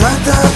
da da